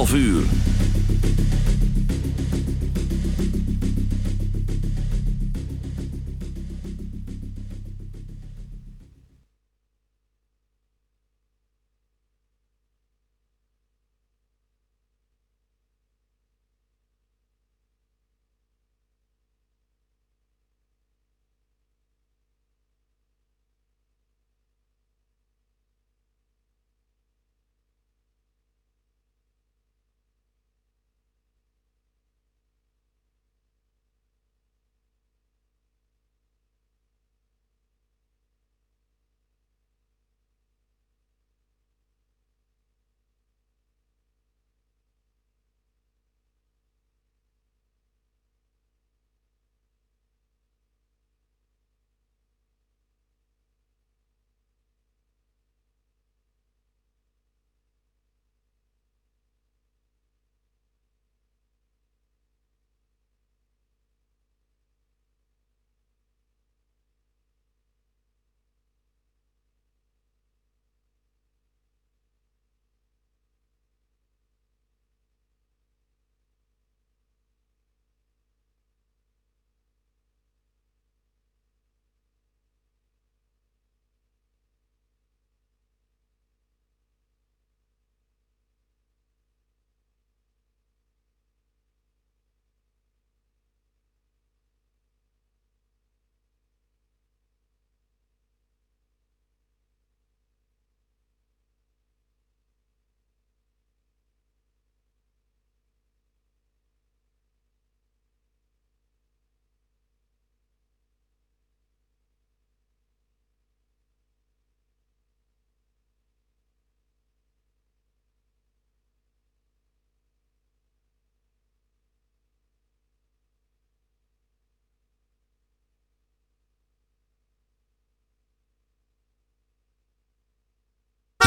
11 uur.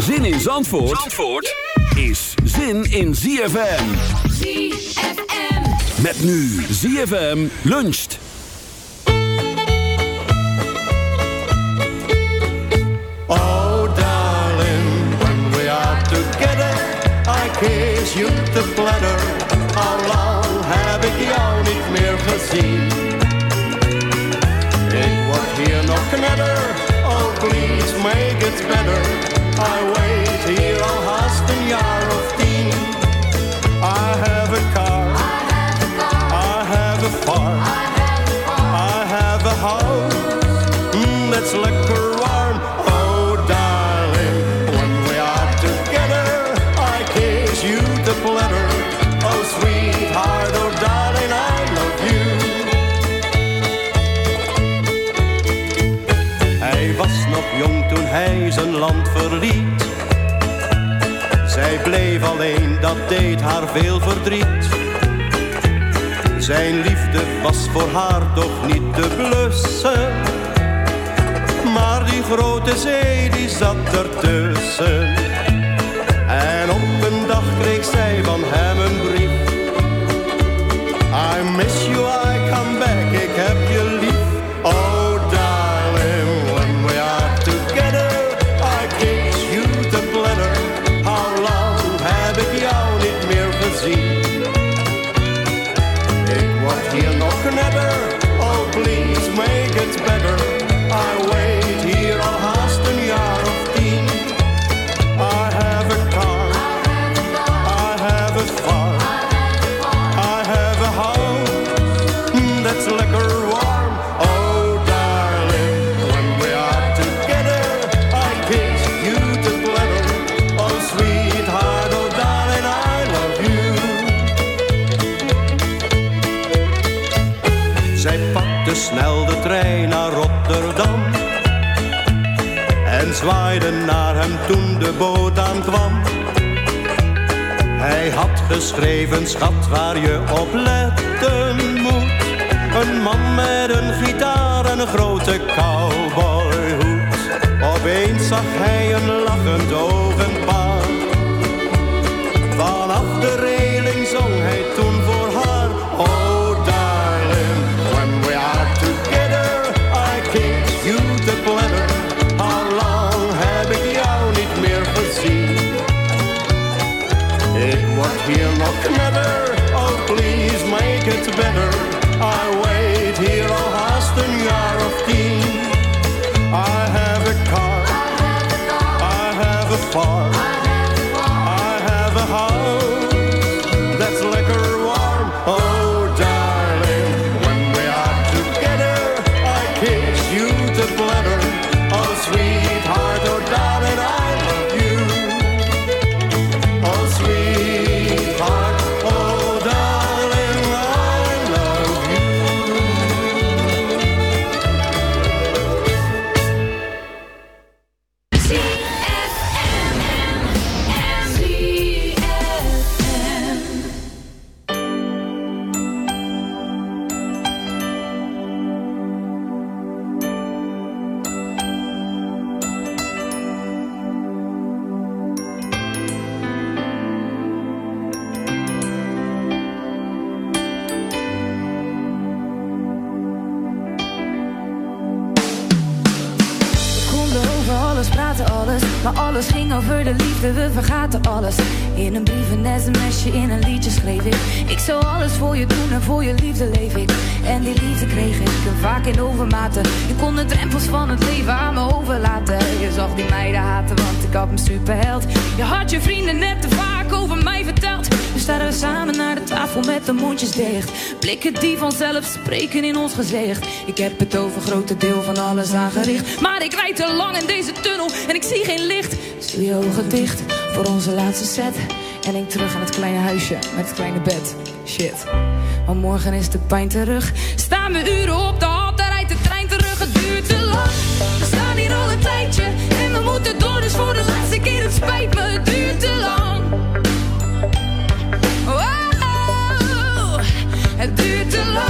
Zin in Zandvoort, Zandvoort is zin in ZFM. ZFM. Met nu ZFM luncht. Oh darling, when we are together, I kiss you the platter. How lang heb ik jou niet meer gezien? Ik word hier nog knetter, oh please make it better. I wait zijn land verliet. Zij bleef alleen, dat deed haar veel verdriet. Zijn liefde was voor haar toch niet te blussen. Maar die grote zee, die zat ertussen. En op een dag kreeg zij van hem een brief. Geschreven, schat, waar je op letten moet. Een man met een gitaar en een grote cowboyhoed. Opeens zag hij een lachend ogenpaar. Spreken in ons gezicht. Ik heb het over grote deel van alles aangericht. Maar ik rijd te lang in deze tunnel en ik zie geen licht. Doe je ogen dicht voor onze laatste set. En denk terug aan het kleine huisje met het kleine bed. Shit. Want morgen is de pijn terug. Staan we uren op de hal, daar rijdt de trein terug. Het duurt te lang. We staan hier al een tijdje en we moeten door. Dus voor de laatste keer, het spijt me, het duurt te lang. Wow, het duurt te lang.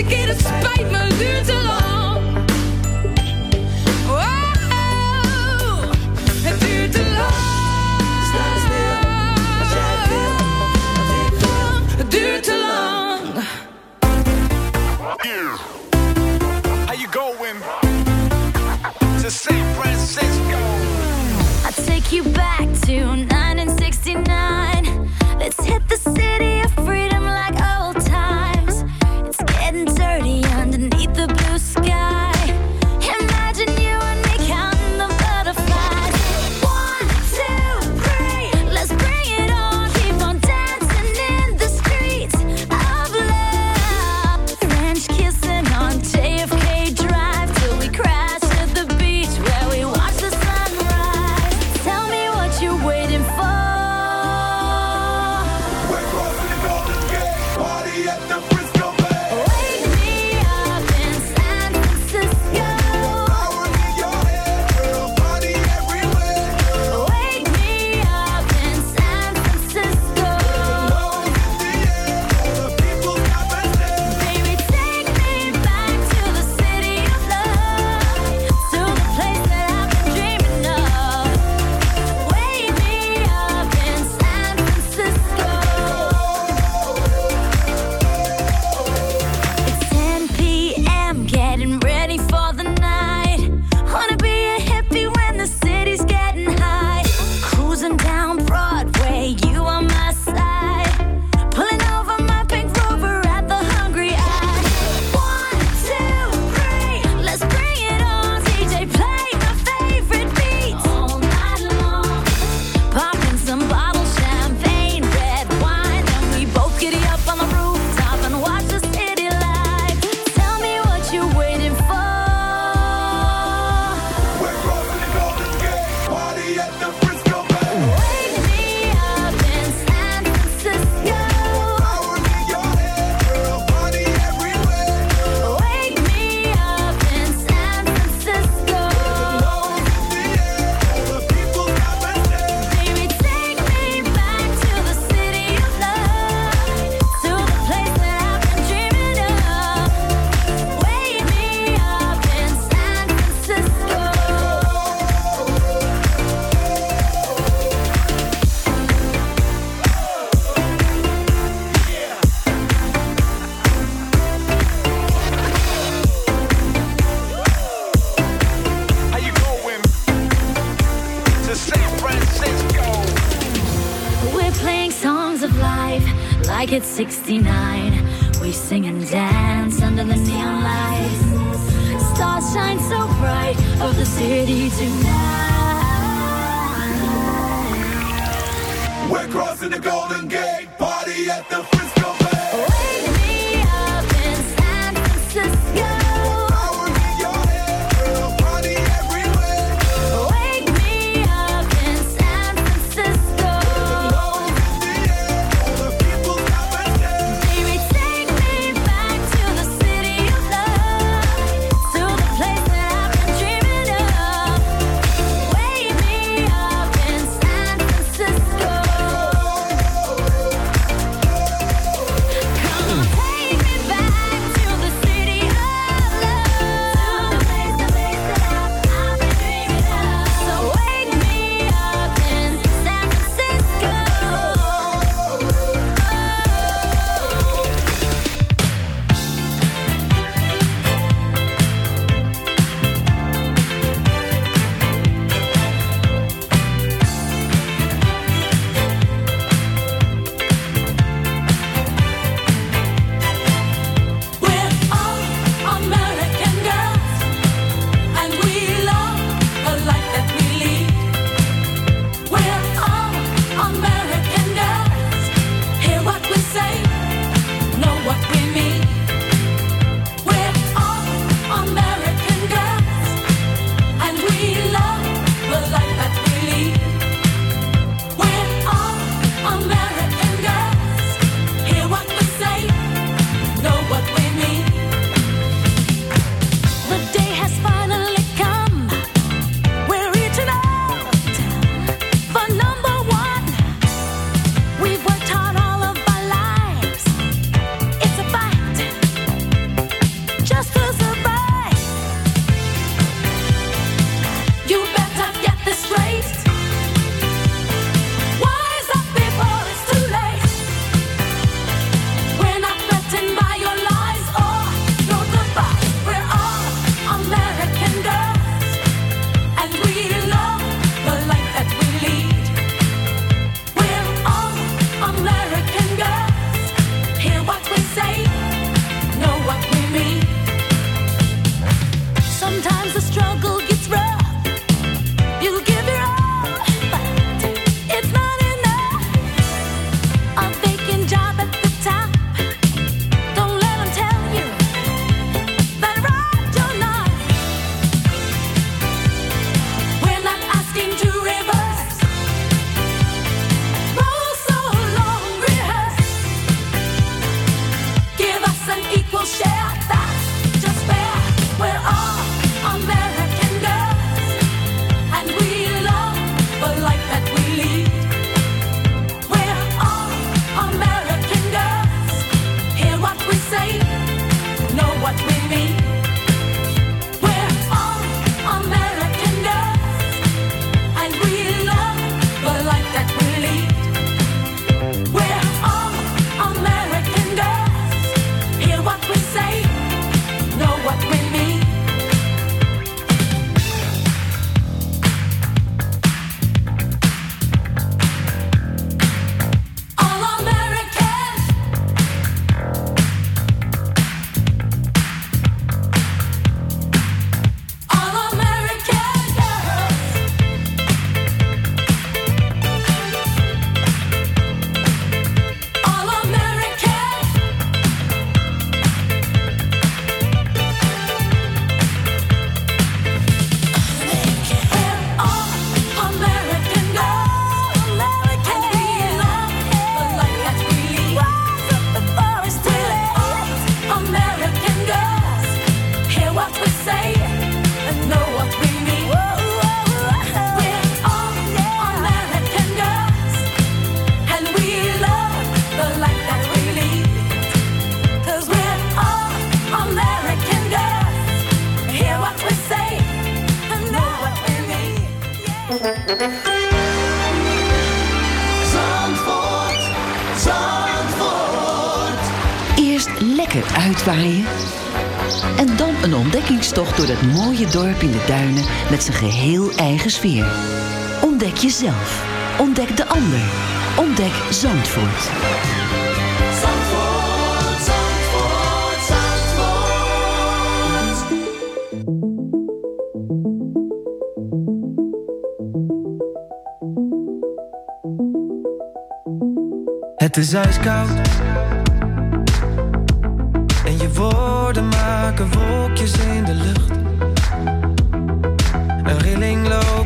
te keer, het spijt me, duurt te lang. Wow, het duurt te lang. Sta stil, als jij wil. Het duurt te lang. How you going? To San Francisco. I'll take you back to 1969. sin baby. Met zijn geheel eigen sfeer. Ontdek jezelf. Ontdek de ander. Ontdek Zandvoort. Zandvoort, Zandvoort, Zandvoort. Het is ijskoud En je woorden maken wolkjes in de lucht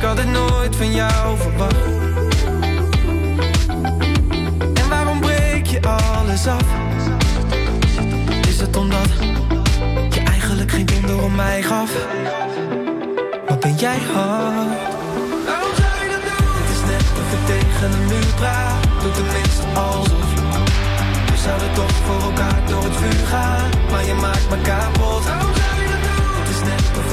Ik had het nooit van jou verwacht. En waarom breek je alles af? Is het omdat je eigenlijk geen donder om mij gaf? Wat ben jij hard? Waarom zou je doen? Het is net of ik tegen een muur praat. Doe tenminste alsof. We zouden toch voor elkaar door het vuur gaan. Maar je maakt me kapot.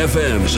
ZFM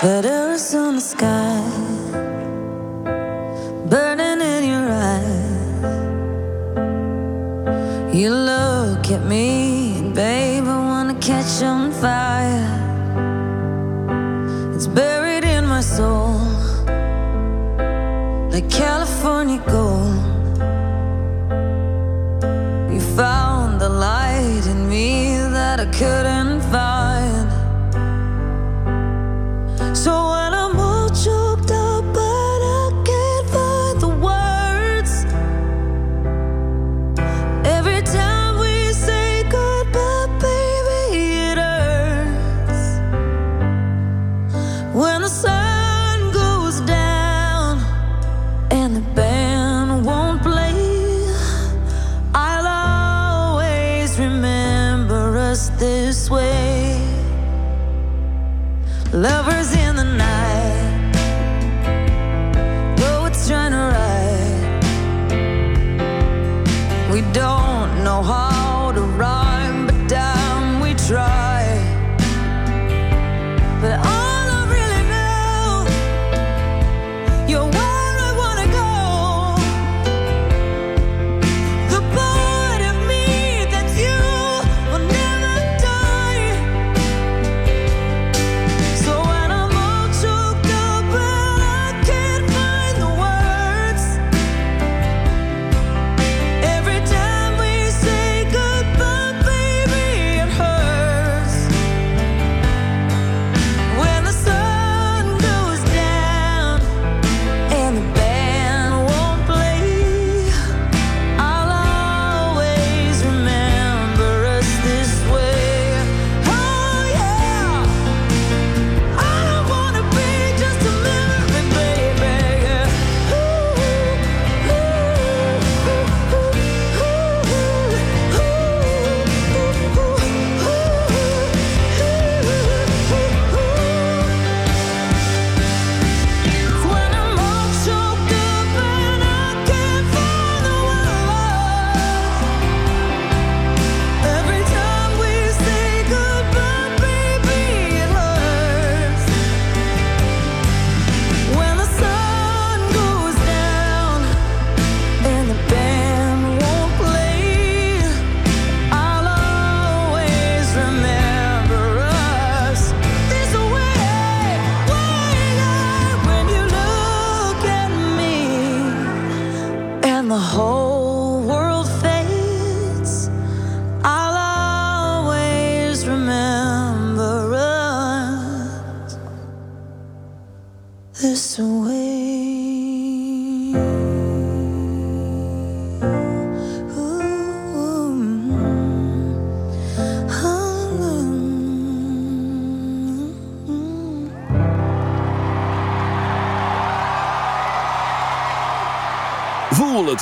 Letters on the sky,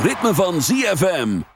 ritme van ZFM.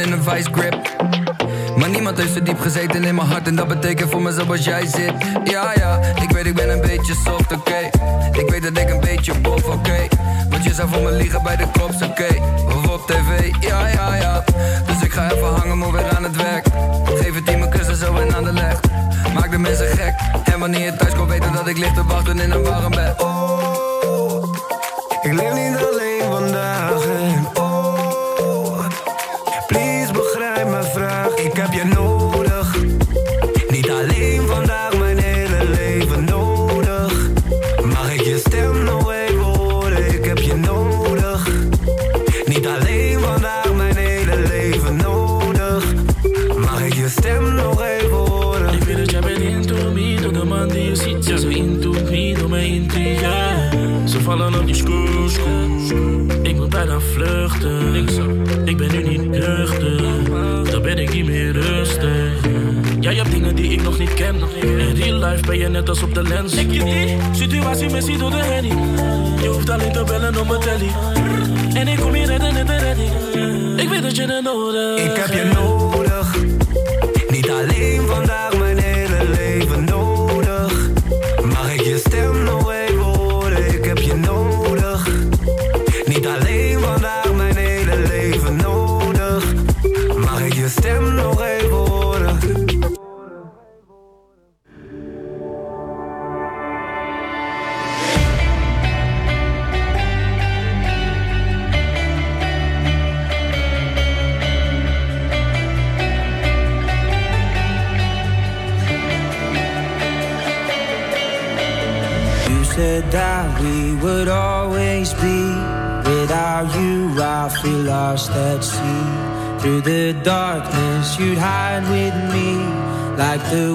in een vice grip. Maar niemand heeft zo diep gezeten in mijn hart en dat betekent voor me zoals jij zit. Ja, ja, ik weet ik ben een beetje soft, oké. Ik weet dat ik een beetje bof, oké. Want je zou voor me liegen bij de kops, oké. Of op tv, ja, ja, ja. Dus ik ga even hangen, moet weer aan het werk. Geef het team een kussen zo en aan de leg. Maak de mensen gek. En wanneer je thuis komt, weten dat ik lig te wachten in een warm bed. Ik leef niet alleen vandaag op die. Ik moet bijna vluchten. Ik ben nu niet nuchter, dan ben ik niet meer rustig. Jij hebt dingen die ik nog niet ken. In real life ben je net als op de lens. Ik je die situatie missie door de henny. Je hoeft alleen te bellen op mijn telly. En ik kom hier redden in de redding. Ik weet dat je het nodig Ik heb je nodig. Niet alleen vandaag, Like the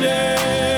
day.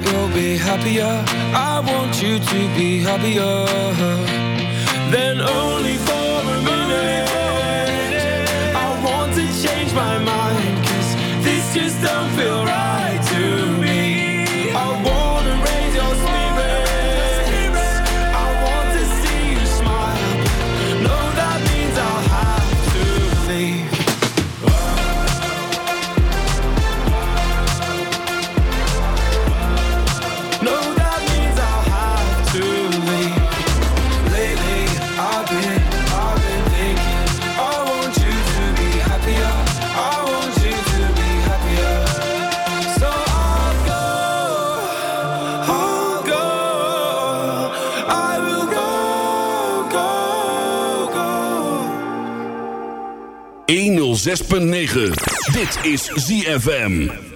that you'll be happier. I want you to be happier. Then only for a minute. I want to change my mind, cause this just don't feel 106.9. Dit is ZFM.